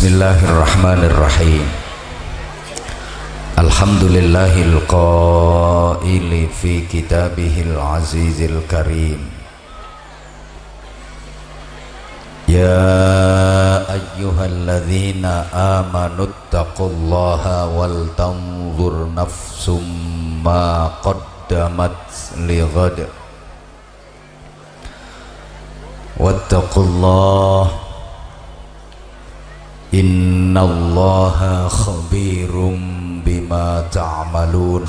Bismillahirrahmanirrahim. Alhamdulillahil qaili fi kitabihil azizil karim. Ya ayyuhalladzina amanu taqullaha wal tanzur nafsum ma qaddamat lighad Wattaqullah. إن الله خبير بما تعملون.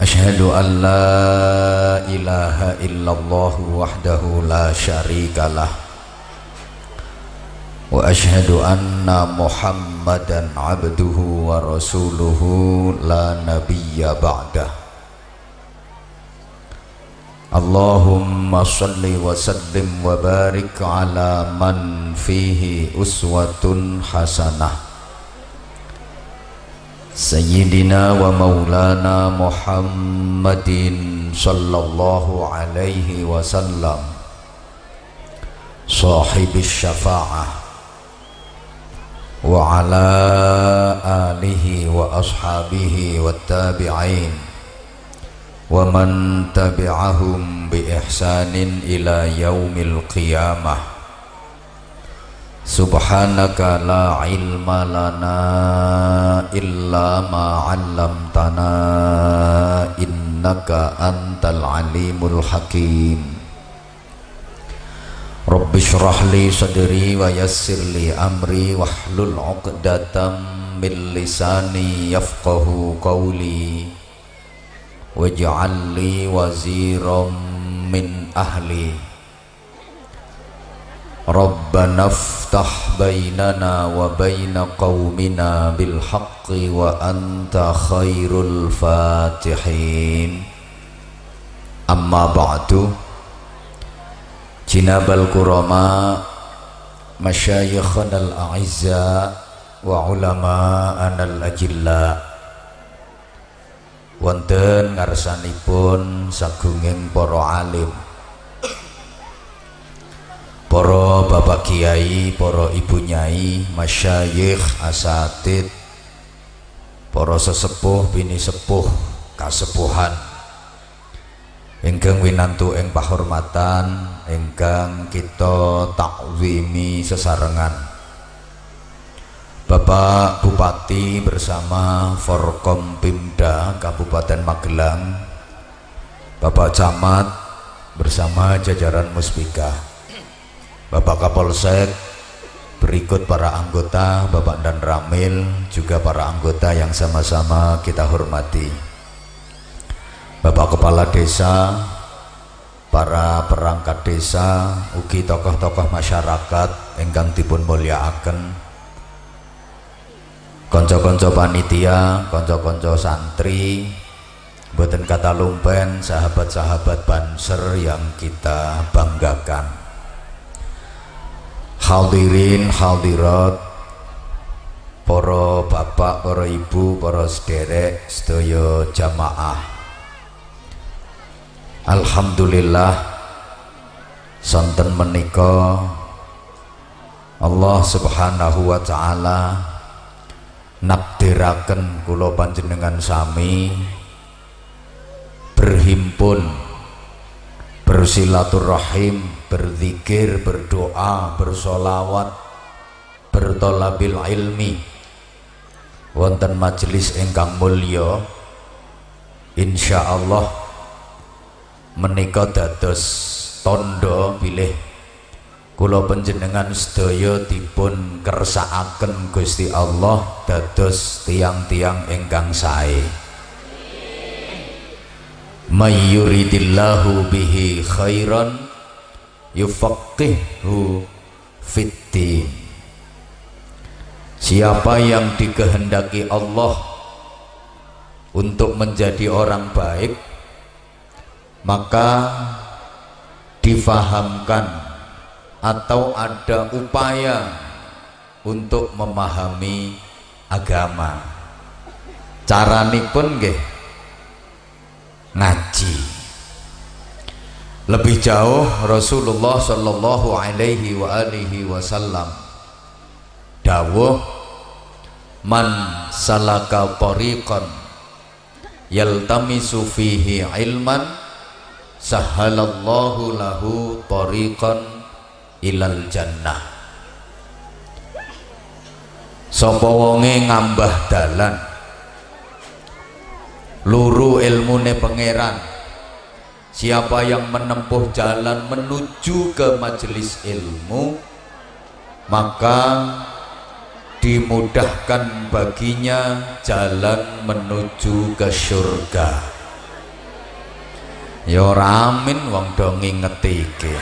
أشهد أن لا إله إلا الله وحده لا شريك له. وأشهد أن محمدا عبده ورسوله لا نبي بعده. اللهم صل وسلم وبارك على من فيه أسوة حسنة. سيدنا ومولانا محمد صلى الله عليه وسلم صاحب الشفاعة وعلى آله وأصحابه والتابعين. ومن تبعهم بإحسان إلى يوم القيامة. سبحانك لا علم لنا إلا ما علمتنا إنك أنت العليم الحكيم. رب اشرح لي صدري ويسر لي أمري واحلل عقدة من لساني يفقه قولي. Waj'al li waziran min ahli ربنا افتح بيننا وبين قومنا بالحق وأنت خير الفاتحين. أما بعد جناب الكرماء مشايخنا الأعزاء وعلماءنا الأجلاء. Wonten ngarsanipun sagunging para alim para bapak kiai, para ibu nyai, masyayikh, asatid, para sesepuh, bini sepuh, kasepuhan ingkang winantu ing pahormatan ingkang kita takwimi sesarengan Bapak Bupati bersama Forkom Pimda Kabupaten Magelang Bapak Camat bersama jajaran Muspika Bapak Kapolsek berikut para anggota Bapak dan Ramil juga para anggota yang sama-sama kita hormati. Bapak Kepala Desa para perangkat desa ugi tokoh-tokoh masyarakat engkang dipun mulyakaken konco-konco panitia konco-konco santri buatan kata lumpen sahabat-sahabat banser yang kita banggakan. Hadirin hadirat para bapak para ibu para sederek sedaya jamaah. Alhamdulillah sonten menika Allah Subhanahu wa taala nakdiraken kula panjenengan sami berhimpun bersilaturahim, berzikir, berdoa, bersolawat, bertolabil ilmi. Wonten majelis ingkang mulya insyaallah menika dados tondo bilih kula panjenengan sedaya dipun kersakaken Gusti Allah dados tiang-tiang ingkang sae. May yuridillahu bihi khairan yufaqihu fiddin siapa yang dikehendaki Allah untuk menjadi orang baik maka difahamkan atau ada upaya untuk memahami agama. Caranipun nggih. Ngaji. Lebih jauh Rasulullah Shallallahu alaihi wa alihi wasallam dawuh man salaka tariqan yaltamisu fihi ilman sahalallahu lahu tariqan ilal jannah. Sapa wonge ngambah dalan? Luru ilmune pangeran. Siapa yang menempuh jalan menuju ke majelis ilmu maka dimudahkan baginya jalan menuju ke surga ya ramin wong do ngingetike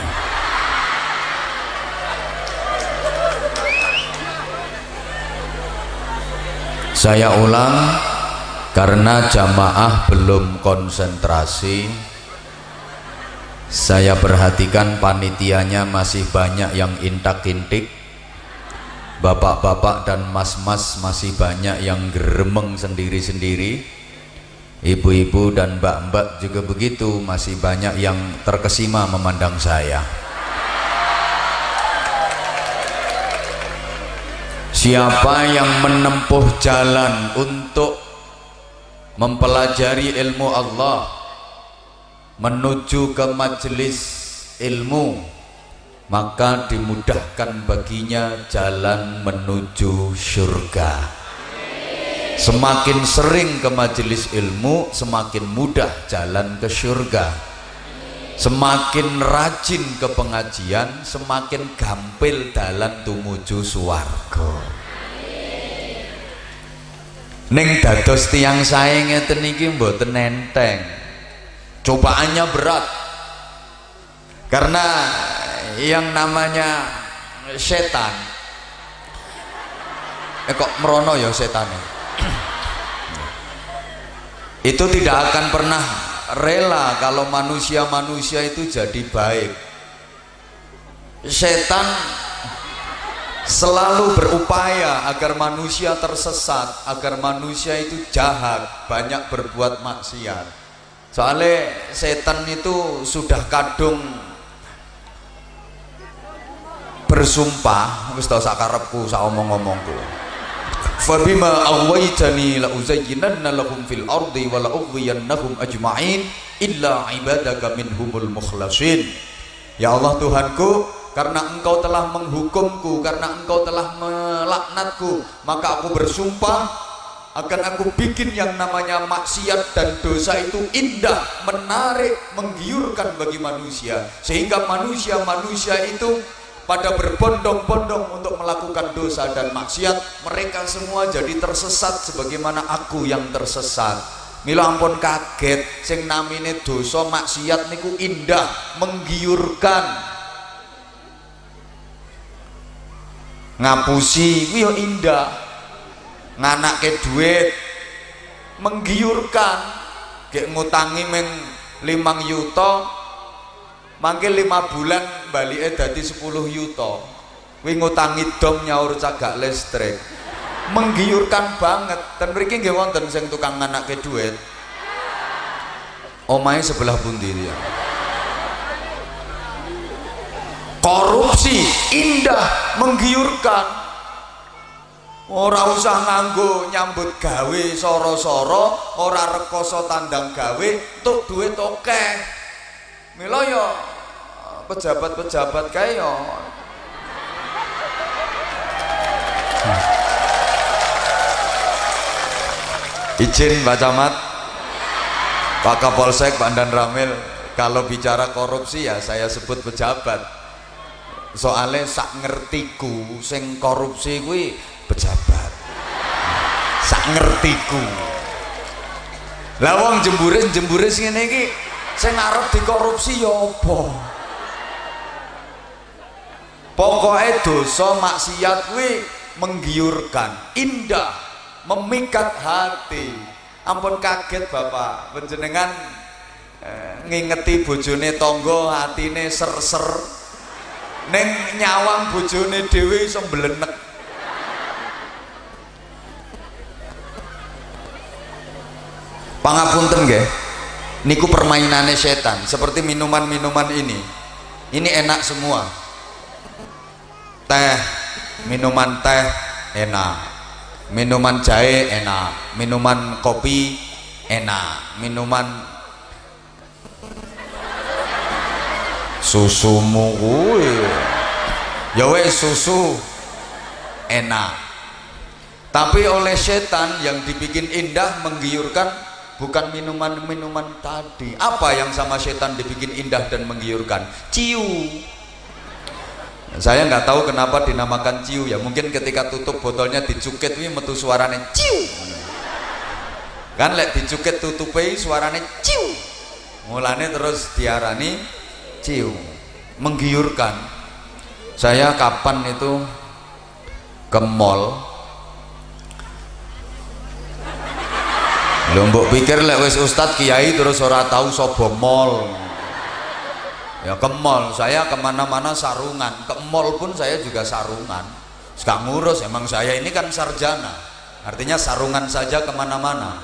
Saya ulang karena jamaah belum konsentrasi. Saya perhatikan panitianya masih banyak yang intak-intik. Bapak-bapak dan mas-mas masih banyak yang geremeng sendiri-sendiri. Ibu-ibu dan mbak-mbak juga begitu, masih banyak yang terkesima memandang saya. Siapa yang menempuh jalan untuk mempelajari ilmu Allah menuju ke majelis ilmu maka dimudahkan baginya jalan menuju surga. Semakin sering ke majelis ilmu semakin mudah jalan ke surga semakin rajin ke pengajian semakin gampil dalan tumuju suwargo Neng dados tiang saya ngeten iki mboten enteng cobaannya berat. Karena yang namanya setan eh kok merono ya setan itu tidak akan pernah rela kalau manusia-manusia itu jadi baik. Setan selalu berupaya agar manusia tersesat agar manusia itu jahat banyak berbuat maksiat. Soalnya setan itu sudah kadung bersumpah wis tau sakarepku sak omong-omongku fabima aghwaytani la uzayyinanna lahum fil ardi wa la ughwiyannahum ajma'in illa ibadaka minhumul mukhlasin. Ya Allah Tuhanku karena engkau telah menghukumku karena engkau telah melaknatku maka aku bersumpah akan aku bikin yang namanya maksiat dan dosa itu indah, menarik, menggiurkan bagi manusia. Sehingga manusia-manusia itu pada berbondong-bondong untuk melakukan dosa dan maksiat mereka semua jadi tersesat sebagaimana aku yang tersesat. Mila ampun kaget. Sing namine dosa maksiat niku indah menggiurkan. Ngapusi kuwi yo indah. Nganake duit menggiurkan. Gek ngutangi meng limang yuto mangke lima bulan balik dadi 10 yuto. Kuwi ngutangi dom nyaur cagak listrik. Menggiurkan banget. Dan mriki nggih wonten sing tukang ke duit. Omahe sebelah pundi ya korupsi indah menggiurkan. Ora usah nganggo nyambut gawe soro-soro ora rekoso tandang gawe tuk duit oke. okay. Mila ya pejabat-pejabat kae ya Izin Pak Camat Pak Kapolsek Pak Dan Ramil kalau bicara korupsi ya saya sebut pejabat. Soalnya sak ngertiku sing korupsi kuwi pejabat. Sak ngertiku. Lah wong jembure jembure sing ngene sing di korupsi ya apa? Pokoknya dosa maksiat kuwi menggiurkan indah memikat hati. Ampun kaget bapak penjenengan eh, ngingeti bojone tonggo hatine ser-ser. Neng nyawang bojone dewi sembelenek pangapunten nggih niku permainannya setan. Seperti minuman-minuman ini. Ini enak semua. Teh minuman teh enak. Minuman jahe enak. Minuman kopi enak. Minuman susumu kuwi ya wes susu enak. Tapi oleh setan yang dibikin indah menggiurkan bukan minuman-minuman tadi. Apa yang sama setan dibikin indah dan menggiurkan? Ciu. Saya nggak tahu kenapa dinamakan ciu ya. Mungkin ketika tutup botolnya dicukit ini metu suaranya ciu. Kan lek dicukit tutupi suaranya ciu. Mulanya terus diarani cium menggiurkan. Saya kapan itu? Ke mall Lombok pikir lek wis ustad kiai terus ora tahu sobo mall. Ya ke mall. Saya ke mana-mana sarungan. Ke mall pun saya juga sarungan. Sekarang ngurus. Emang saya ini kan sarjana. Artinya sarungan saja ke mana-mana.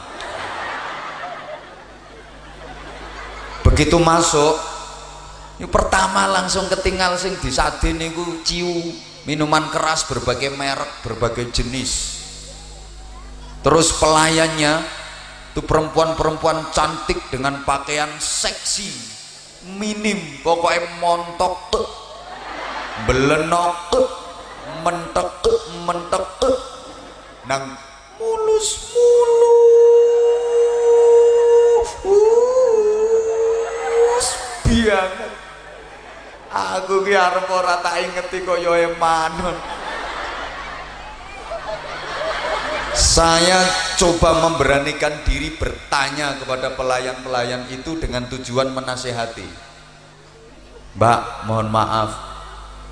Begitu masuk ini pertama langsung ketinggal sing disade niku ciu. Minuman keras berbagai merek, berbagai jenis. Terus pelayannya itu perempuan-perempuan cantik dengan pakaian seksi, minim, pokoknya montok tuh, belenok tuh, mentek tuh, mentek tuh, nang mulus mulus biangan aku ki arep ora tak ingeti kaya emanon saya coba memberanikan diri bertanya kepada pelayan-pelayan itu dengan tujuan menasehati. Mbak mohon maaf.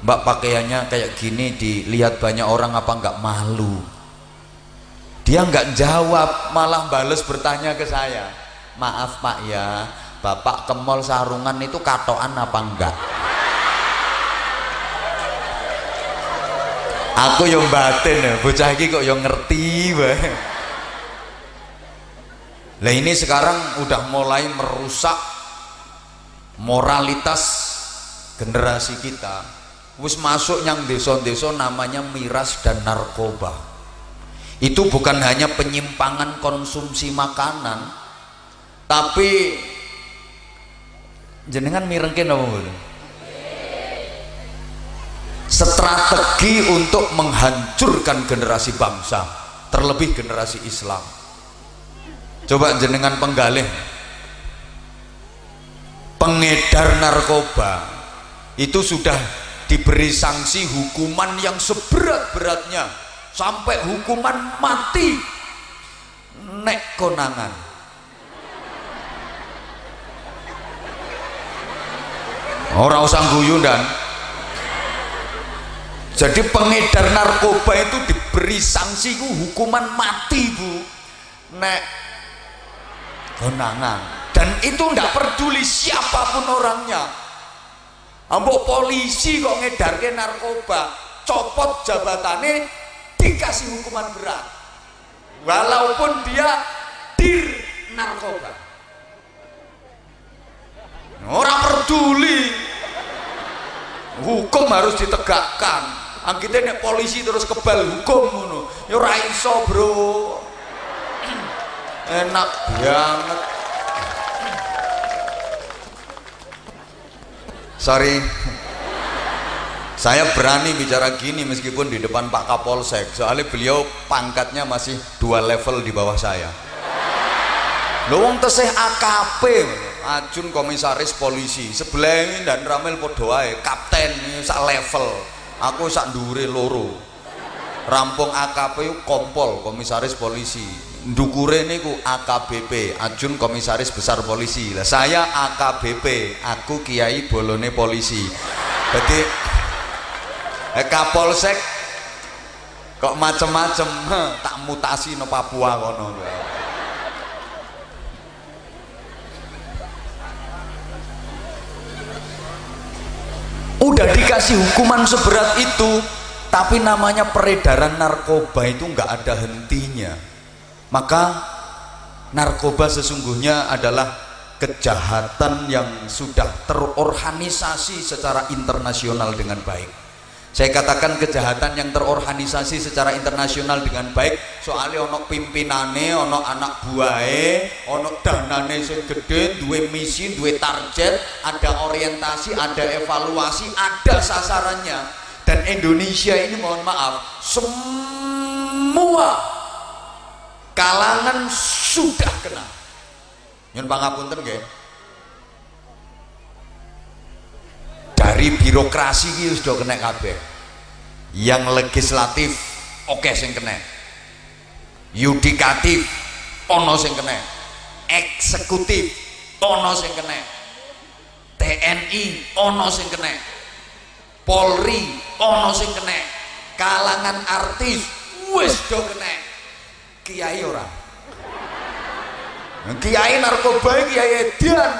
Mbak pakaiannya kayak gini dilihat banyak orang apa enggak malu? Dia enggak jawab malah bales bertanya ke saya. Maaf pak ya. Bapak ke mall sarungan itu katoan apa enggak aku yang batin ya bocah ini kok yang ngerti bae lah ini sekarang udah mulai merusak moralitas generasi kita. Wis masuk yang desa-desa namanya miras dan narkoba. Itu bukan hanya penyimpangan konsumsi makanan tapi jenengan mirengke apa strategi untuk menghancurkan generasi bangsa terlebih generasi Islam coba jenengan penggalih. Pengedar narkoba. Itu sudah diberi sanksi hukuman yang seberat-beratnya. Sampai hukuman mati. Nek konangan. Orang usah guyu dan. Jadi pengedar narkoba itu diberi sanksi ku hukuman mati bu. Nek konangan dan itu tidak peduli siapa pun orangnya. Ambok polisi kok ngedarke narkoba copot jabatannya dikasih hukuman berat. Walaupun dia dir narkoba. Orang peduli. Hukum harus ditegakkan. Anggite nek polisi terus kebal hukum ngono ya ora iso bro enak banget. Sorry. Saya berani bicara gini meskipun di depan Pak Kapolsek. Soalnya beliau pangkatnya masih dua level di bawah saya. Lowong tesih AKP Ajun komisaris polisi. Sebelah ini dan Ramel Podoai kapten sak level. Aku sak ndure loro. Rampung AKP kompol komisaris polisi ndukure niku AKBP Ajun komisaris besar polisi. Lah saya AKBP aku kiai bolone polisi. Jadi eh, kapolsek kok macem-macem tak mutasi no Papua kono. Udah dikasih hukuman seberat itu tapi namanya peredaran narkoba itu nggak ada hentinya maka narkoba sesungguhnya adalah kejahatan yang sudah terorganisasi secara internasional dengan baik. Saya katakan kejahatan yang terorganisasi secara internasional dengan baik soalnya ono pimpinane ono anak buahe ono danane sing gede dua misi dua target ada orientasi ada evaluasi ada sasarannya. Dan Indonesia ini mohon maaf semua kalangan sudah kena nyun pangapunten nggih. Dari birokrasi iki sudah kena kabeh. Yang legislatif oke okay, sing kena yudikatif ono sing kena eksekutif ono sing kena TNI ono sing kena Polri ono sing kena kalangan artis wis do kena kiai ora. Kiai narkoba kiai edan.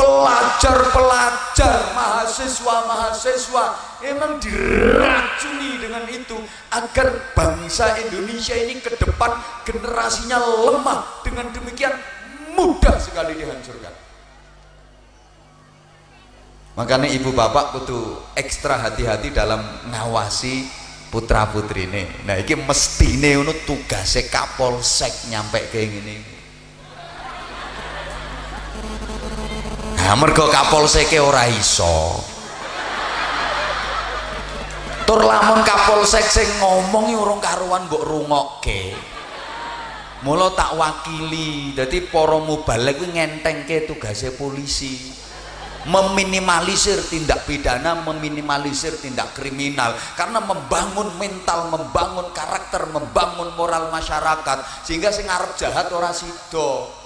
Pelajar-pelajar mahasiswa-mahasiswa emang diracuni dengan itu agar bangsa Indonesia ini ke depan generasinya lemah. Dengan demikian mudah sekali dihancurkan. Makanya ibu bapak butuh ekstra hati-hati dalam ngawasi putra putri ini nah ini mesti ini tugasnya kapolsek nyampe kayak gini Nah, mergo kapolseke ora iso. Tur lamun kapolsek sing ngomong urung karuan mbok rungokke. Mula tak wakili. Dadi para mubalek kuwi ngentengke tugase polisi. Meminimalisir tindak pidana, meminimalisir tindak kriminal karena membangun mental, membangun karakter, membangun moral masyarakat sehingga sing arep jahat ora sida.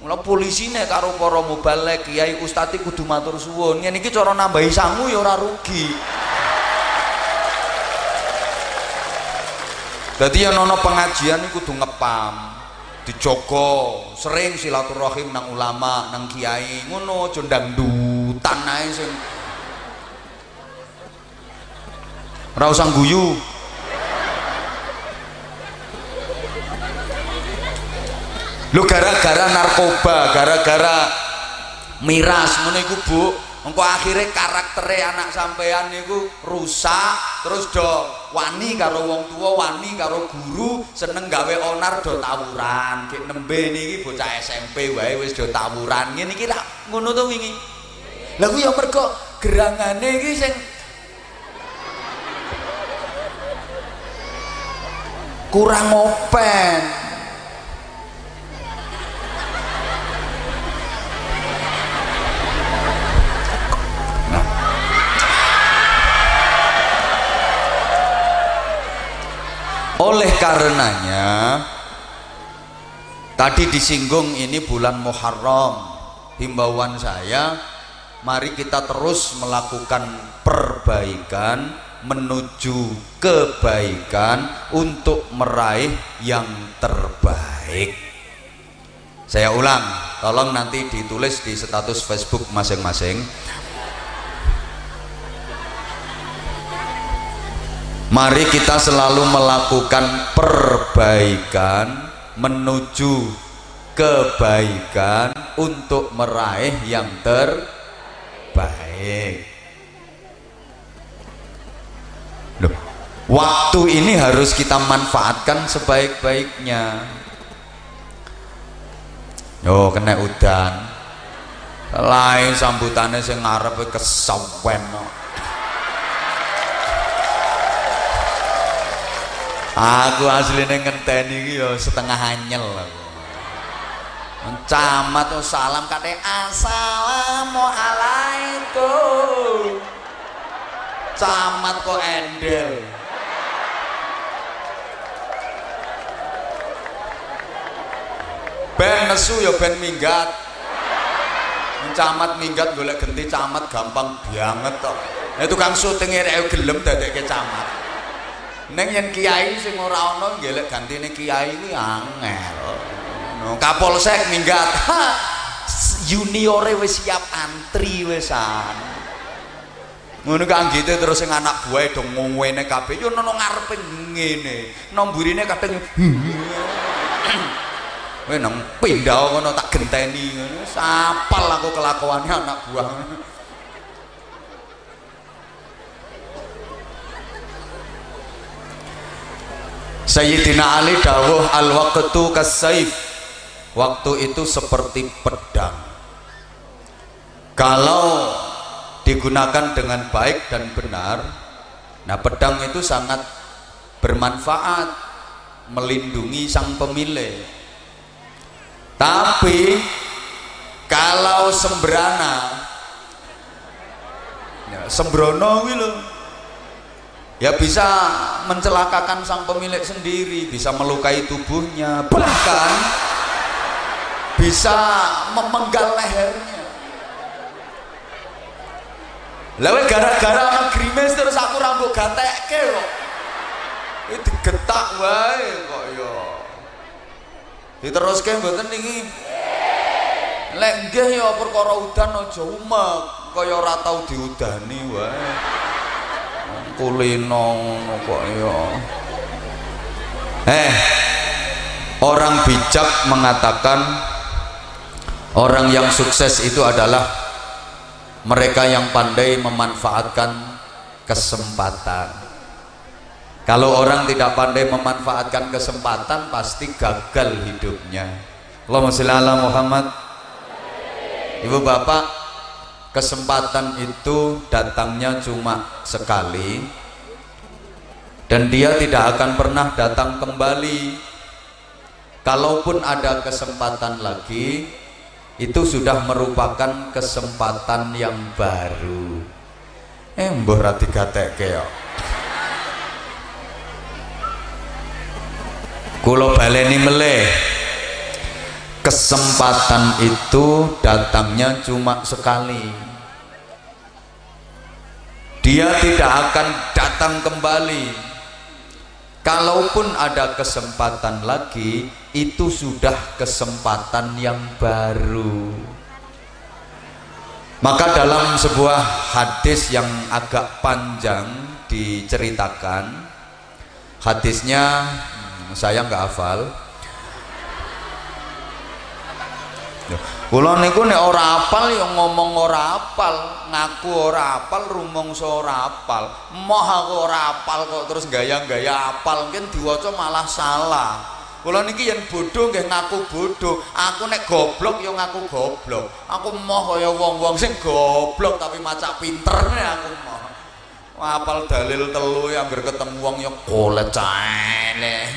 Mula polisine karo para mubalek, kiai ustati kudu matur suwun. Yen iki cara nambahi sangu ya ora rugi. Dadi yen ana pengajian iku kudu ngepam, dijogo, sering silaturahim nang ulama, nang kiai, ngono aja ndangdutan ae sing Ora usah guyu. lu gara-gara narkoba gara-gara miras ngono iku Bu. Engko akhirnya karaktere anak sampean niku rusak terus do wani karo wong tua wani karo guru seneng gawe onar do tawuran. Kayak nembe niki bocah SMP wae wis do tawuran. Ngene iki ngono to wingi lha ku ya mergo gerangane iki sing kurang open. Oleh karenanya tadi disinggung ini bulan Muharram himbauan saya mari kita terus melakukan perbaikan menuju kebaikan untuk meraih yang terbaik. Saya ulang tolong nanti ditulis di status Facebook masing-masing. Mari kita selalu melakukan perbaikan menuju kebaikan untuk meraih yang terbaik. Loh, waktu ini harus kita manfaatkan sebaik-baiknya. Yo kena udan. Lain sambutannya sing ngarep kesawen aku aslinya ngenteni ya setengah anyel aku camat tuh salam kate assalamualaikum camat kok endel. Ben nesu ya ben minggat. Camat minggat golek genti camat gampang banget kok nah tukang syuting rek gelem dadekke camat. Neng yang kiai sing ora ana ngelek gantine kiai kuwi angel. No, Kapolsek minggat. Juniore wis siap antri wisan. ngono kan gitu terus sing anak buah dong ngomongnya kabeh. Yo nono ngarepe ngene. Nomburine kadang kowe nang pindah ngono tak genteni ngono. Sapal aku kelakuannya anak buah. Sayyidina Ali dawuh al waqtu kasaif waktu itu seperti pedang. Kalau digunakan dengan baik dan benar nah pedang itu sangat bermanfaat melindungi sang pemilik. Tapi kalau sembrana ya, sembrono gitu ya bisa mencelakakan sang pemilik sendiri bisa melukai tubuhnya bahkan bisa memenggal lehernya Lalu gara-gara anak grimes terus aku rambut gatek kok. Ini digetak wae kok ya. Diteruske mboten niki. Lek nggih ya perkara udan aja umek, kaya ora tau diudani wae. Kulino ngono kok ya. Eh, orang bijak mengatakan orang yang sukses itu adalah mereka yang pandai memanfaatkan kesempatan. Kalau orang tidak pandai memanfaatkan kesempatan pasti gagal hidupnya. Allahumma sholli ala Muhammad. Ibu bapak kesempatan itu datangnya cuma sekali. Dan dia tidak akan pernah datang kembali. Kalaupun ada kesempatan lagi itu sudah merupakan kesempatan yang baru. Eh mbah rati gatek kaya kulo baleni meleh. Kesempatan itu datangnya cuma sekali. Dia tidak akan datang kembali kalaupun ada kesempatan lagi itu sudah kesempatan yang baru. Maka dalam sebuah hadis yang agak panjang diceritakan hadisnya hmm, saya nggak hafal Kula niku nek ora apal ya ngomong ora apal, ngaku ora apal, rumangsa ora apal. Moh aku ora apal kok terus gaya-gaya apal, mungkin diwaca malah salah. Kula niki yen bodoh nggih ngaku bodoh, aku nek goblok ya ngaku goblok. Aku moh kaya wong-wong sing goblok tapi maca pinter aku moh. Apal dalil telu ya anggere ketemu wong ya kolet caele.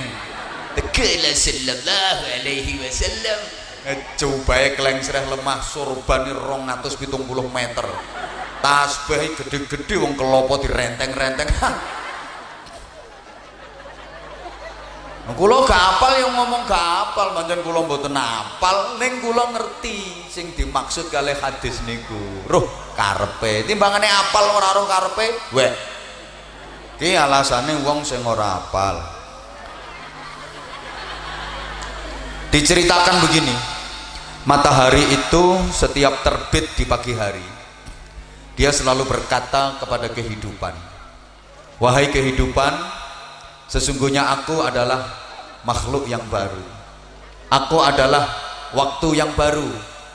Kala sallallahu alaihi wasallam cobae klengsreh lemah surbane 270 meter. Tasbih gede-gede wong kelopo direnteng-renteng. Kula gak apal yang ngomong gak apal. Pancen kula mboten apal. Ning ngerti sing dimaksud kali hadis niku. Roh karepe. Timbangane apal ora roh karepe? Weh. Iki alasane wong sing ora apal diceritakan begini matahari itu setiap terbit di pagi hari dia selalu berkata kepada kehidupan wahai kehidupan sesungguhnya aku adalah makhluk yang baru. Aku adalah waktu yang baru.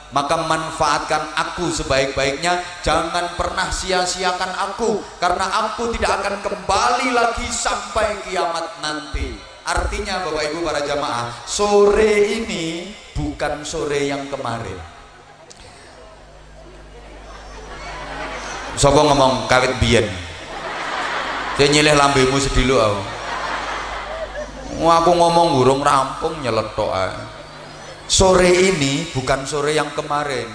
Maka manfaatkan aku sebaik-baiknya. Jangan pernah sia-siakan aku karena aku tidak akan kembali lagi sampai kiamat nanti artinya Bapak Ibu para jamaah sore ini bukan sore yang kemarin. Sopo ngomong kawit biyen. Saya nyilih lambemu sedilu aku. Aku ngomong burung rampung nyeletok sore ini bukan sore yang kemarin.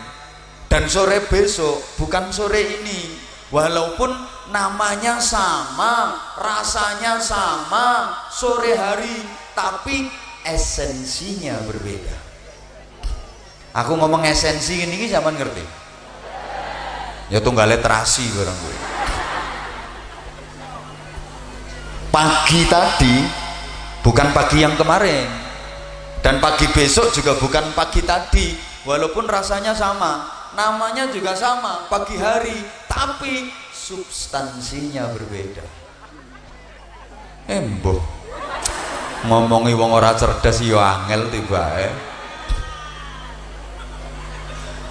Dan sore besok bukan sore ini. Walaupun namanya sama rasanya sama sore hari tapi esensinya berbeda. Aku ngomong esensi ini zaman ngerti? Ya tunggal terasi barang gue. Pagi tadi bukan pagi yang kemarin dan pagi besok juga bukan pagi tadi walaupun rasanya sama namanya juga sama pagi hari tapi substansinya berbeda. Embo ngomongi wong ora cerdas yo angel tiba eh.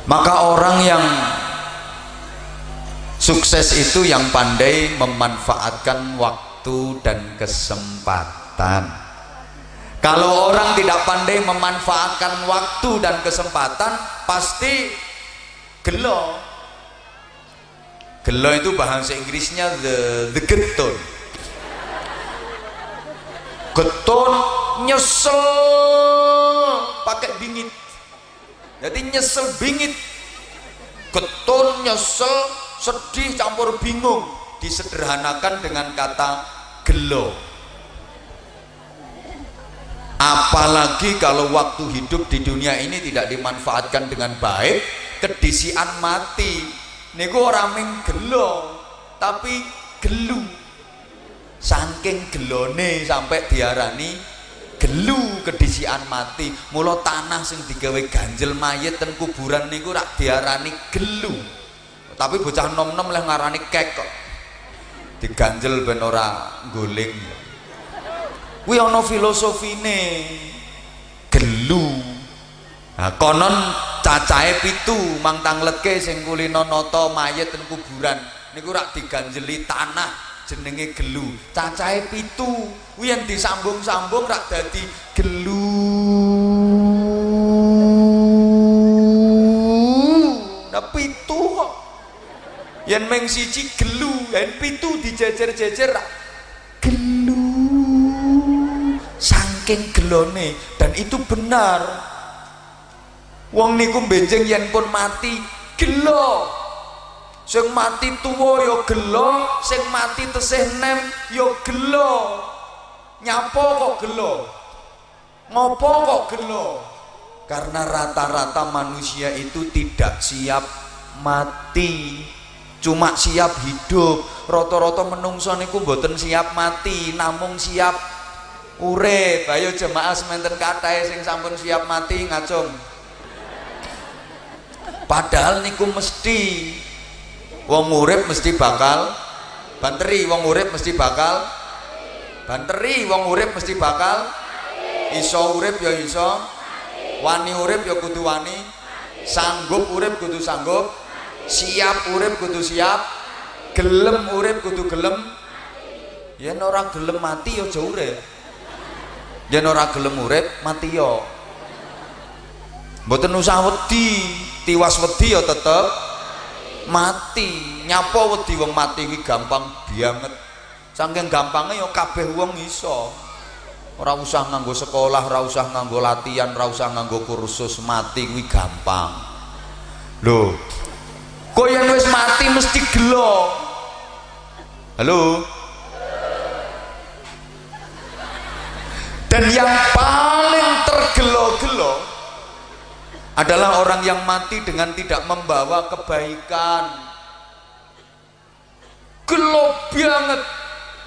maka orang yang sukses itu yang pandai memanfaatkan waktu dan kesempatan. Kalau orang tidak pandai memanfaatkan waktu dan kesempatan pasti gelo gelo itu bahasa Inggrisnya the the getun getun nyesel pakai bingit. Jadi nyesel bingit. Getun nyesel sedih campur bingung. Disederhanakan dengan kata gelo. Apalagi kalau waktu hidup di dunia ini tidak dimanfaatkan dengan baik kedisian mati niku orang ming gelo tapi gelu. Saking gelone sampai diarani gelu kedisian mati. Mula tanah sing digawe ganjel mayit dan kuburan niku rak diarani gelu. Tapi bocah nom-nom leh ngarani kek kok. Diganjel ben ora guling. Kuwi ana filosofine gelu nah konon cacahe pitu mang tangletke sing kulino nata mayit ten kuburan. Niku rak diganjeli tanah jenenge gelu. Cacahe pitu kuwi yen disambung-sambung rak dadi gelu. Nah pitu kok. Yen meng siji gelu yen pitu dijejer-jejer rak gelu. Saking gelone dan itu benar wong niku benjing yen pun mati gelo. Sing mati tuwa ya gelo sing mati tesih nem ya gelo. Nyapo kok gelo? Ngopo kok gelo? Karena rata-rata manusia itu tidak siap mati cuma siap hidup. Rata-rata menungso niku mboten siap mati namung siap urip. Ayo jemaah semanten kathah sing sampun siap mati ngacung padahal niku mesti wong urip mesti bakal banteri wong urip mesti bakal banteri wong urip mesti bakal iso urip ya iso wani urip ya kudu wani sanggup urip kudu sanggup siap urip kudu siap gelem urip kudu gelem. Yen ora gelem mati ya aja urip. Yen ora gelem urip mati ya mboten usah wedi tiwas wedi ya tetep. Mati. Nyapa wedi wong mati iki gampang banget. Saking gampangnya ya kabeh wong iso. Ora usah nganggo sekolah ora usah nganggo latihan ora usah nganggo kursus. Mati kuwi gampang. Lho kok yang wis mati mesti gelo? Halo? Dan yang paling tergelo-gelo adalah orang yang mati dengan tidak membawa kebaikan. Gelap banget.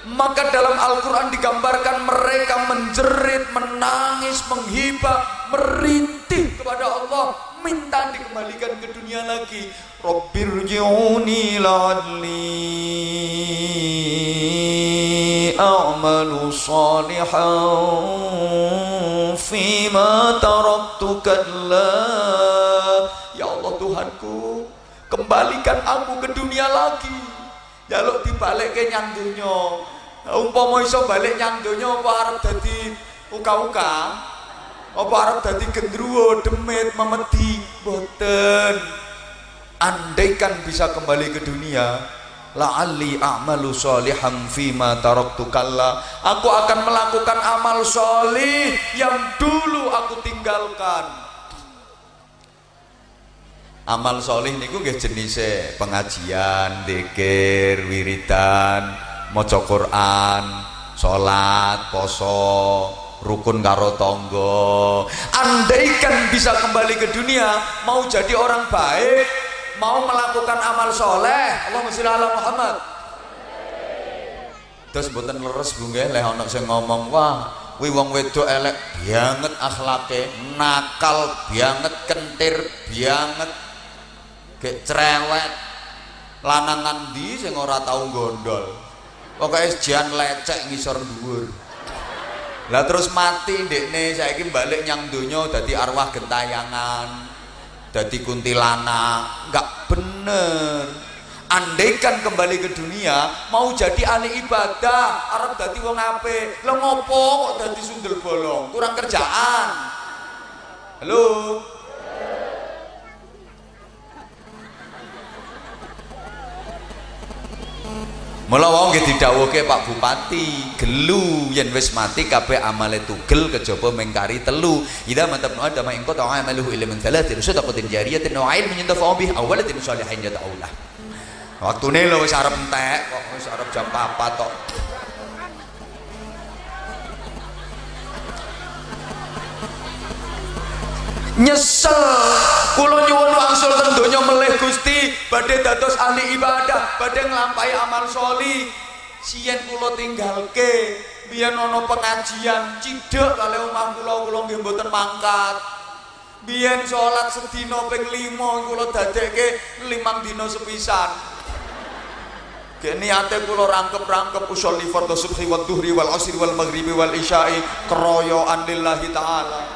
Maka dalam Al-Quran digambarkan mereka menjerit, menangis, menghibah, merintih kepada Allah minta dikembalikan ke dunia lagi. Rabbirji'uni la'alli a'malu salihan fima taraktu kalla. Ya Allah Tuhanku kembalikan aku ke dunia lagi. Ya lo dibalik ke nyang dunia umpama iso balik nyang dunia apa arep dadi uka-uka apa arep dadi gendruwo demit memedi? Boten andaikan bisa kembali ke dunia la'alli a'malu sholihan fima taraktu kalla. Aku akan melakukan amal solih yang dulu aku tinggalkan. Amal solih niku nggih jenise pengajian, dikir, wiridan, maca Quran, salat, poso, rukun karo tonggo andaikan bisa kembali ke dunia mau jadi orang baik mau melakukan amal soleh Allahumma sholli ala Muhammad terus buatan leres bu nggih leh ana sing ngomong wah wi wong wedok elek banget akhlake nakal banget kentir banget Gek cerewet. Lanangan di sing ora tau gondol. Pokoke jan lecek ngisor dhuwur. Lah terus mati ndekne saiki balik nyang donya dadi arwah gentayangan. Dadi kuntilanak, enggak bener. Andaikan kembali ke dunia mau jadi ahli ibadah, Arab dadi wong apik. Lo ngopo kok dadi sundel bolong? Kurang kerjaan. Halo. Mula wong nggih didhawuhke Pak Bupati, gelu yen wis mati kabeh amale tugel kejaba mengkari telu. Idza matabnu adama in qata amaluhu illa min thalathin sadaqatin jariyatin wa ilmin yantafa'u bih aw waladin salihin yad'ulah. Waktune lho wis arep entek kok wis arep jam 4 tok. Nyesel. Kula nyuwun wangsul teng donya melih Gusti badhe dados ahli ibadah badhe nglampahi amal soli. Siyen kula tinggalke biyen ana pengajian cidhek kali omah kula kula nggih mboten mangkat. Biyen salat sedina ping 5 kula dadekke limang dina sepisan. Kayak niate kula rangkep-rangkep usul li fardhu subhi wa dhuhri wal asri wal maghribi wal isya'i keroyoan lillahi ta'ala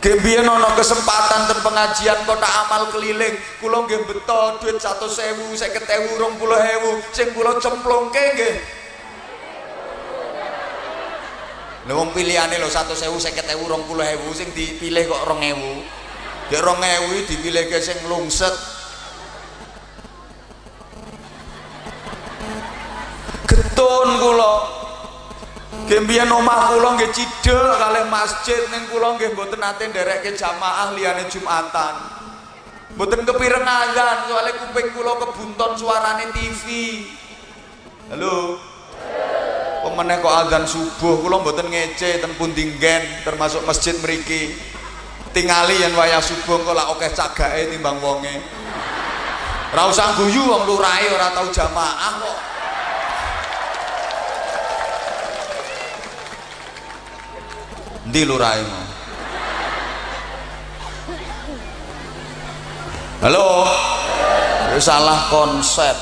Gembian ono kesempatan dan pengajian kota amal keliling. Kulo nggih beto duit 100.000 50.000 20.000 sing kula cemplungke nggih. Lha wong pilihane lho 100.000 50.000 20.000 sing dipilih kok 2.000 Dek 2.000 dipilihke sing lungset. Getun kula Gembian omah kula nggih cidhek kalih masjid ning kula nggih mboten nate nderekke jamaah liyane Jumatan. Mboten kepireng azan soalnya kuping kula kebunton suarane TV. Halo. Pemeneh kok azan subuh kula mboten ngece ten pundi termasuk masjid mriki. Tingali yen wayah subuh kok lak akeh cagake timbang wonge. Ora usah guyu wong lurahe ora tau jamaah kok. Ndi lurahmu? Halo. Salah konsep.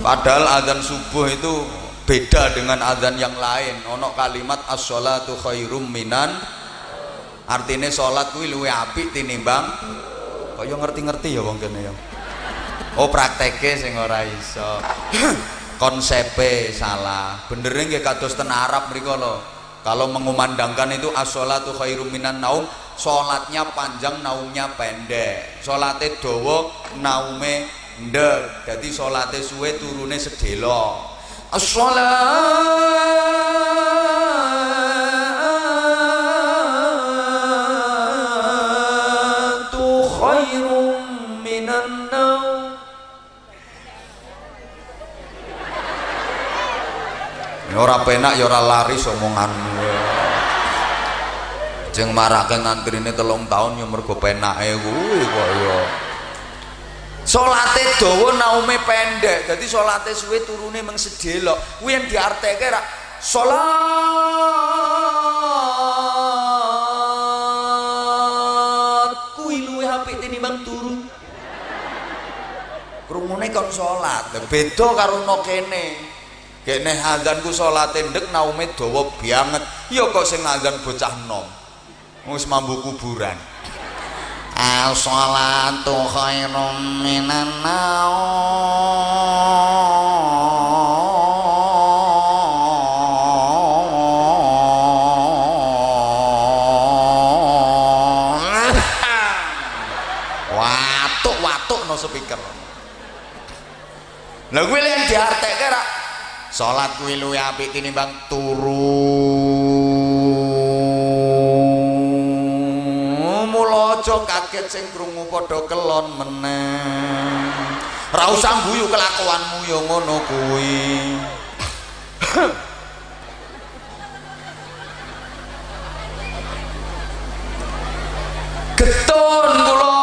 Padahal adzan subuh itu beda dengan adzan yang lain. Ono kalimat as-sholatu khairum minan artinya sholat kuwi luwih apik tinimbang kaya ngerti-ngerti ya wong kene ya. Oh prakteke sing ora iso. Konsepe salah. Benernya nggih kados ten Arab mriku kalau mengumandangkan itu as-sholatu khairum minan naum sholatnya panjang naumnya pendek. Sholatnya dawa naume ndek. Jadi sholatnya suwe turune sedelo as-sholatu khairum minan naum. Ya ora penak ya ora laris omonganmu jeng marake ngantrine telung tahun ya mergo penake kuwi kok ya. Salate dawa naume pendek. Dadi salate suwe turune mung sedelok. Kuwi yang diarteke ra salat kuwi luwih apik tinimbang turu. Krungune kon salat beda karo no kene. Kene azan ku salate ndek naume dawa banget. Ya kok sing azan bocah nom wis mambu kuburan. As-salatu khairum minan watuk-watuk no speaker. Lha kuwi yang diartekke ra salat kuwi luwih apik tinimbang turu aja kaget sing krungu padha kelon meneh. Ora usah guyu kelakuanmu ya ngono kuwi. Getun kula.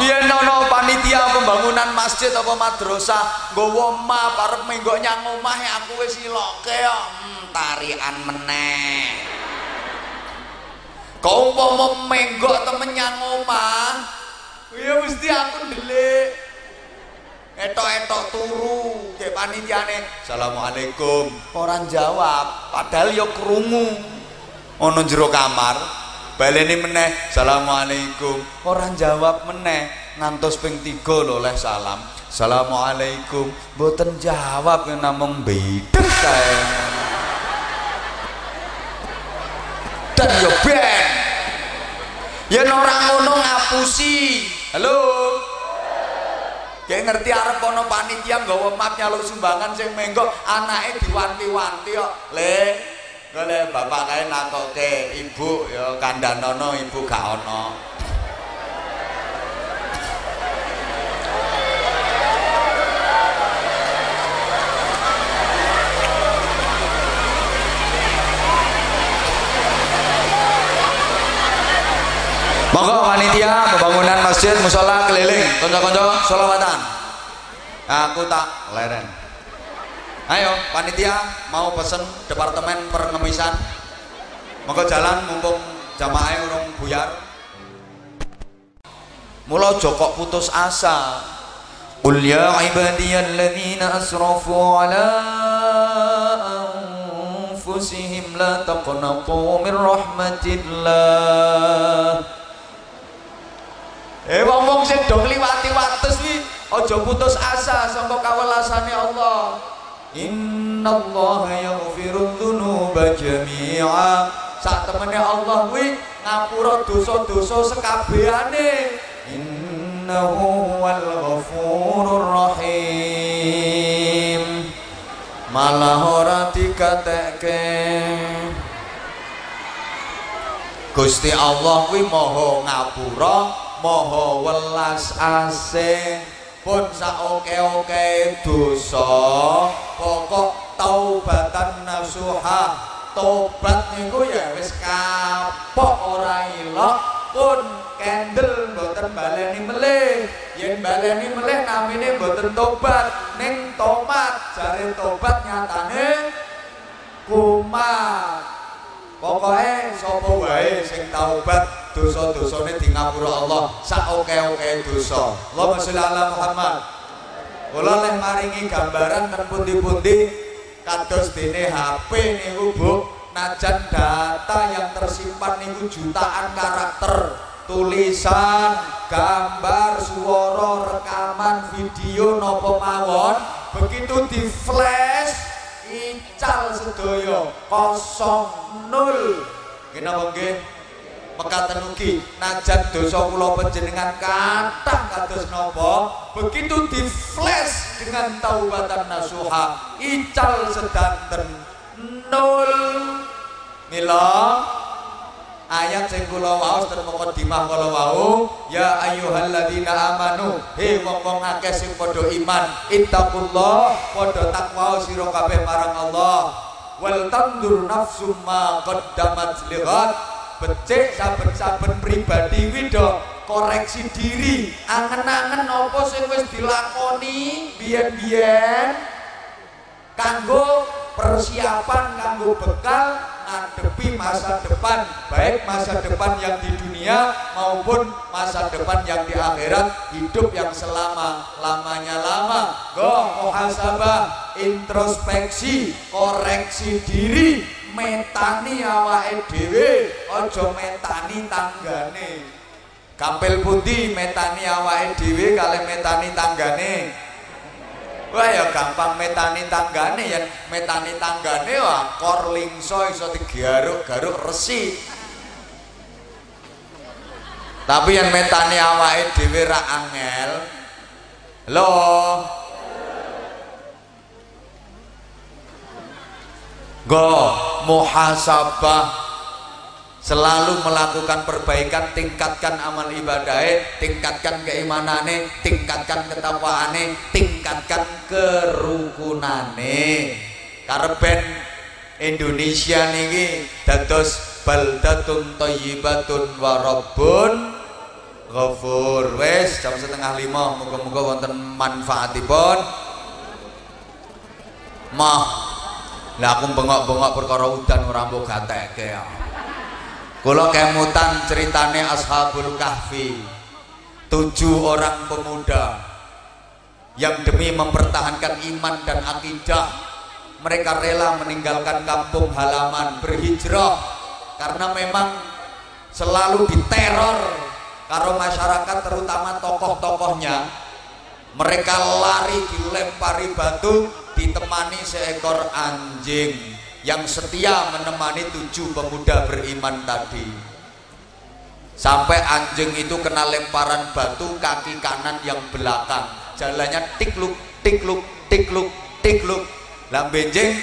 Biyen ana panitia pembangunan masjid apa madrasah nggawa omah arep menggo nyang omahe aku wis iloke kok hmm, tarian meneh kau mau menggok temen yang omah ya mesti aku delik. Etok-etok turu kayak panitiane Assalamualaikum. Orang jawab padahal ya kerungu. Ono jero kamar baleni meneh Assalamualaikum. Orang jawab meneh ngantos ping tiga lho leh salam. Assalamualaikum. Boten jawab yang namung beda kae dan yo ben yen ora ngono ngapusi halo Kayak ngerti arep kono panitia nggawa map nyaluk sumbangan sing menggok anake diwanti-wanti kok. Le, golek bapak kae nakoke ibu ya kandhanono ibu gak ono. Monggo panitia pembangunan masjid musola keliling konco-konco solawatan. Aku tak leren. Ayo panitia mau pesen departemen pengemisan. Monggo jalan mumpung jamaah urung buyar. Mula jokok putus asa. Qul ya ibadiyalladzina asrafu ala anfusihim la taqnatu min rahmatillah. Eh wong wong sing do ngliwati wates wi aja putus asa sangka kawelasane Allah. Innallaha yaghfiru dzunuba jami'a. Sak temene Allah kuwi ngapura dosa-dosa sekabehane. Innahu wal ghafurur rahim. Malah ora dikatekke. Gusti Allah kuwi maha ngapura moho welas asing pun saoke-oke dosa. Pokok taubatan nasuha tobat niku ya wis kapok ora ilok pun kendel mboten baleni melih. Yen baleni melih namine mboten tobat. Ning tomat jare tobat nyatane kumat pokoknya sapa wae sing taubat dosa-dosane di ngapura Allah. Sak oke-oke dosa. Allahumma sholli ala Muhammad. Kula leh maringi gambaran ten pundi-pundi. Kados dene HP niku Bu najan data yang tersimpan niku jutaan karakter. Tulisan, gambar, suara, rekaman, video nopo mawon. Begitu di flash ical sedaya kosong nol kenapa nggih? Mekaten ugi najan dosa kula panjenengan kathah napa? Begitu di flash dengan taubatan nasuha ical sedanten nol mila ayat sing kula waos ten mukadimah kula wau ya ayyuhalladzina amanu he wong-wong akeh sing padha iman ittaqullah padha takwa sira kabeh marang Allah. Wal tandur nafsum ma qaddamat lighat becik saben-saben pribadi wido koreksi diri angen-angen apa sing wis dilakoni biyen-biyen kanggo persiapan kanggo bekal ngadepi masa depan baik masa depan yang di dunia maupun masa depan yang di akhirat hidup yang selama lamanya lama. Go muhasabah introspeksi koreksi diri metani awake dhewe aja metani tanggane. Kampil pundi metani awake dhewe kali metani tanggane Wah ya gampang metani tanggane ya metani tanggane wah kor lingso iso digaruk-garuk resi. Tapi yang metani awake dhewe ra angel. Loh, Go muhasabah selalu melakukan perbaikan tingkatkan amal ibadah tingkatkan keimanane tingkatkan ketakwaane tingkatkan kerukunane karben Indonesia niki dados baldatun thayyibatun wa rabbun ghafur. Wes jam setengah lima muga-muga wonten manfaatipun. Mah lah aku bengok-bengok perkara udan ora mbok ya. Kula kemutan ceritane Ashabul Kahfi. Tujuh orang pemuda yang demi mempertahankan iman dan akidah mereka rela meninggalkan kampung halaman berhijrah karena memang selalu diteror karo masyarakat terutama tokoh-tokohnya mereka lari dilempari batu ditemani seekor anjing yang setia menemani tujuh pemuda beriman tadi. Sampai anjing itu kena lemparan batu kaki kanan yang belakang. Jalannya tikluk tikluk tikluk tikluk. Lah benjing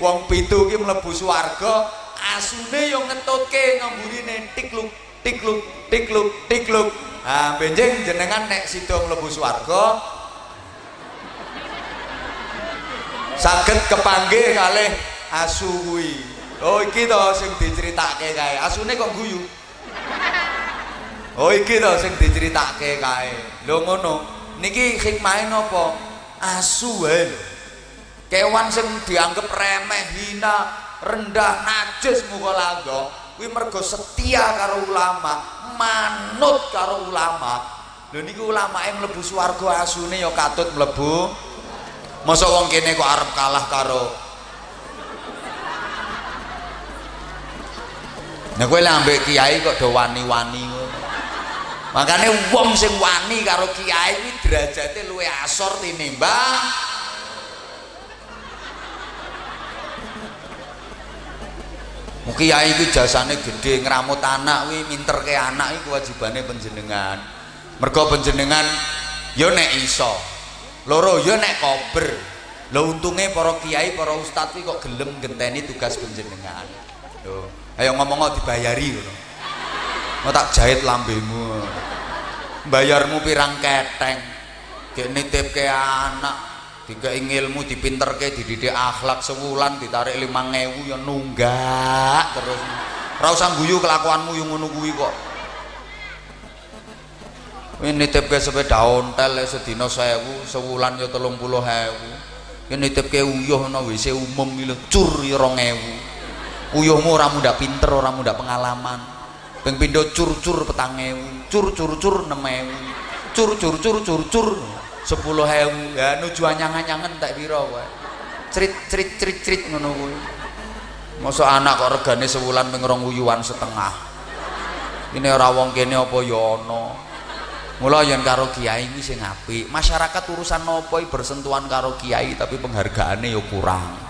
wong pitu ki mlebu swarga asune yo ngetutke ngamburine tikluk tikluk tikluk tikluk. Ah benjing jenengan nek sida mlebu swarga saged kepanggih kalih asu kuwi. Oh iki to sing diceritake kae. Asune kok guyu? Oh iki to sing diceritake kae. Lho ngono. Niki hikmahe napa? Asu wae kewan sing dianggap remeh hina rendah najis muka langgo kuwi mergo setia karo ulama manut karo ulama. Lho niku ulamae mlebu swarga asune ya katut mlebu. Masa wong kene kok arep kalah karo Nah kowe lek kiai kok do wani-wani ngono. Makane wong sing wani karo kiai kuwi derajate luwih asor tinimbang Kiai itu jasane gede ngeramut anak wi minter ke anak iki kewajibane panjenengan. Mergo panjenengan yo nek iso. Loro yo nek kober. Lho untunge para kiai, para ustadz iki kok gelem genteni tugas panjenengan. Lho, ayo ngomong dibayari ngono. Mau tak jahit lambemu. Bayarmu pirang keteng. Gek nitipke anak dikai ilmu dipinterke dididik akhlak sewulan ditarik lima ngewu ya nunggak terus usah guyu kelakuanmu yang kuwi kok ini nitipke sepeda ontel sedina sewu sewulan ya telung puluh hewu ini nitipke uyuh no WC umum ini cur ya rong ewu uyuhmu orang muda pinter orang muda pengalaman. Ping pindo cur cur petang ewu cur cur cur enam ewu cur cur cur cur cur sepuluh hewu ya nuju anyang-anyangan tak kowe cerit cerit cerit cerit kuwi. Masa anak kok regane sewulan ping rong setengah. Ini ora wong kene apa ya ana. Mula yen karo kiai iki sing apik masyarakat urusan napa bersentuhan karo kiai tapi penghargaane ya kurang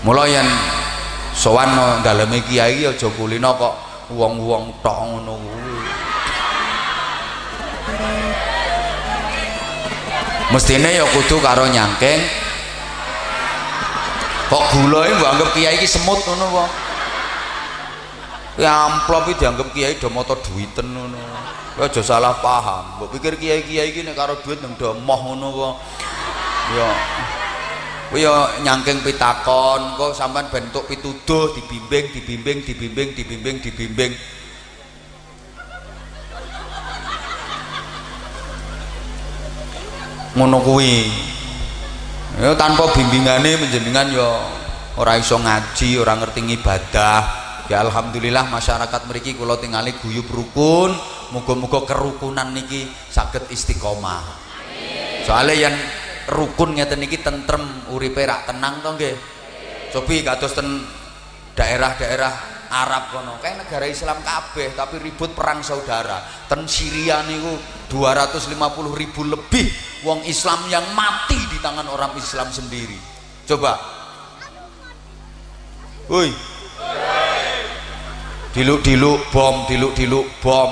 mula yen sowan daleme kiai aja kulino kok wong-wong tok ngono. Kuwi mestine ya kudu karo nyangking. Kok gula mbok anggap kiai semut ngono kok ya amplop iki dianggap kiai do moto duwiten ngono. Kowe aja salah paham. Mbok pikir kiai-kiai iki karo duit nang do moh ngono kok ya kowe ya nyangking pitakon kok sampean bentuk pituduh dibimbing dibimbing dibimbing dibimbing dibimbing. Ngono kuwi. Ya tanpa bimbingane menjenengan ya ora iso ngaji ora ngerti ibadah ya alhamdulillah masyarakat mriki kula tingali guyub rukun. Muga-muga kerukunan niki saged istiqomah. Soalnya yang rukun ngeten niki tentrem uripe rak tenang to nggih? Cobi kados ten daerah-daerah Arab kono. Kayak negara Islam kabeh tapi ribut perang saudara. Ten Syria niku 250 ribu lebih wong Islam yang mati di tangan orang Islam sendiri. Coba. Woi. Diluk-diluk bom diluk-diluk bom.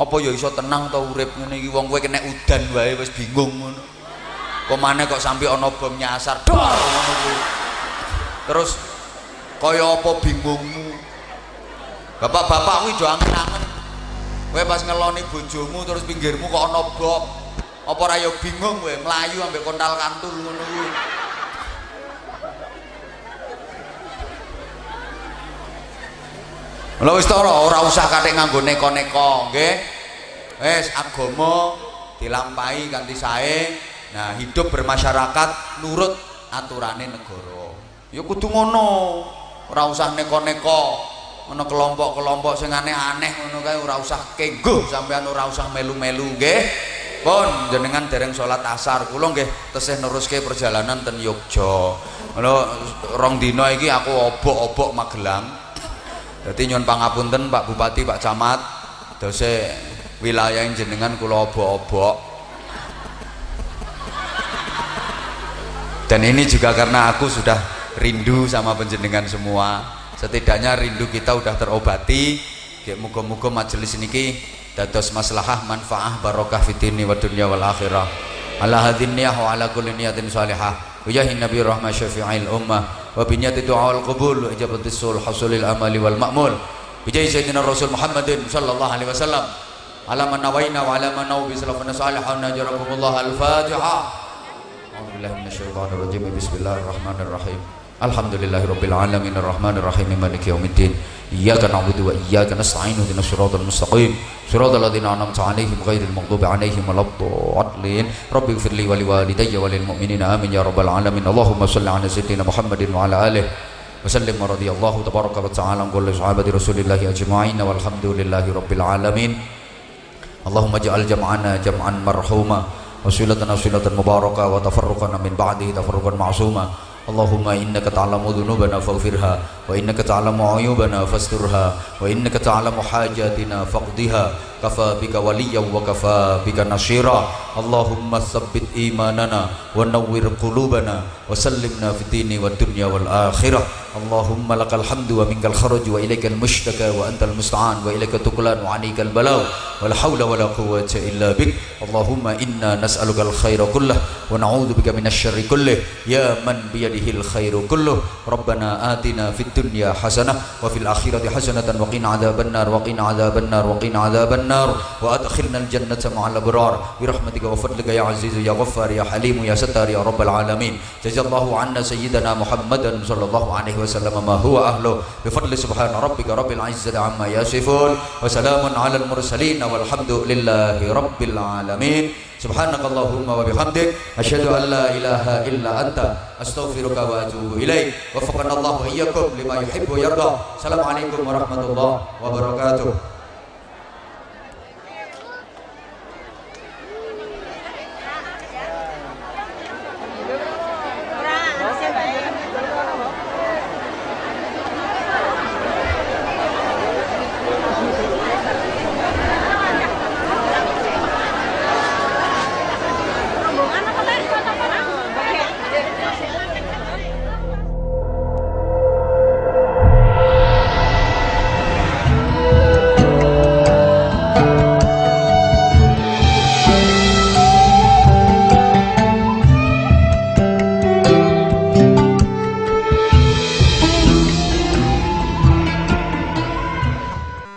Apa ya iso tenang tau urip ngene iki? Wong kowe kena udan wae wis bingung ngono ke mana kok sampai ono bom nyasar terus kaya apa bingungmu Bapak-bapak kuwi do angen-angen. Kowe pas ngeloni bojomu terus pinggirmu kok ana bom. Apa ora ya bingung kowe mlayu ambek kontal kantul ngono kuwi. Lha wis to ora usah kathik nganggo neko-neko, nggih. Wis agama dilampahi kanthi sae. Nah, hidup bermasyarakat nurut aturane negara. Ya kudu ngono. ora usah neko-neko ngono kelompok-kelompok sing aneh-aneh ngono kae ora usah kengguh sampean ora usah melu-melu nggih pun jenengan dereng salat asar kula nggih tesih neruske perjalanan ten Yogya ngono rong dina iki aku obok-obok Magelang dadi nyuwun pangapunten Pak Bupati Pak Camat dose wilayah jenengan kula obok-obok dan ini juga karena aku sudah rindu sama penjenengan semua. Setidaknya rindu kita udah terobati. Kayak muga-muga majelis ini dados maslahah manfaah barokah fitini wa dunya wal akhirah. Ala hadin niyah wa ala kulli niyatin salihah. Wijahin nabi rahmah syafi'il ummah. Wa binyati du'a wal qubul wa ijabatis sul hasulil amali wal ma'mul. Bijai sayyidina rasul muhammadin sallallahu alaihi wasallam. Nawaina wa ala man nawu bi salafana salihah najarakumullah al-fatihah A'udzu billahi minasyaitonir rajim bismillahirrahmanirrahim. Alhamdulillahi Rabbil Alamin. Ar-Rahmanir Rahim Maliki Yawmiddin. Iyyaka na'budu wa iyyaka nasta'in ihdinas siratal mustaqim. Siratal ladzina an'amta 'alaihim ghairil maghdubi 'alaihim waladdallin. Rabbi ighfirli wa liwalidayya wa lil mu'minina. Amin ya rabbal alamin. Allahumma shalli 'ala sayyidina Muhammadin wa 'ala alihi sallim wa radiyallahu tabaraka wa ta'ala an kulli sahabati rasulillahi ajma'in. Walhamdulillahi rabbil alamin. Allahumma ja'al jam'ana jam'an marhuma wasilatan wasilatan mubarakah wa tafarruqan min ba'di tafarruqan ma'suma. Allahumma innaka ta'lamu dhunubana faghfirha وإنك تعلم عيوبنا فاسترها وإنك تعلم حاجاتنا فاقضها. كفى بك وليا وكفى بك نصيرا. اللهم ثبت إيماننا ونور قلوبنا وسلمنا في الدين والدنيا والآخرة. اللهم لك الحمد ومنك الخرج وإليك المشتكى وأنت المستعان وإليك تقلان وعنيك البلاء ولا حول ولا قوة إلا بك. اللهم إنا نسألك الخير كله ونعوذ بك من الشر كله. يا من بيده الخير كله. ربنا آتنا في الدنيا حسنة وفي الآخرة حسنة وقنا عذاب النار وقنا عذاب النار وقنا عذاب النار. وأدخلنا الجنة مع الأبرار. برحمتك وفضلك يا عزيز يا غفار يا حليم يا ستار يا رب العالمين. جزا الله عنا سيدنا محمدا صلى الله عليه وسلم ما هو أهله. بفضل سبحان ربك رب العزة عما يصفون. وسلام على المرسلين والحمد لله رب العالمين. سبحانك اللهم وبحمدك أشهد أن لا إله إلا أنت أستغفرك وأتوب إليك. وفقنا الله وإياكم لما bima yuhibbu yarda. Assalamualaikum warahmatullahi wabarakatuh.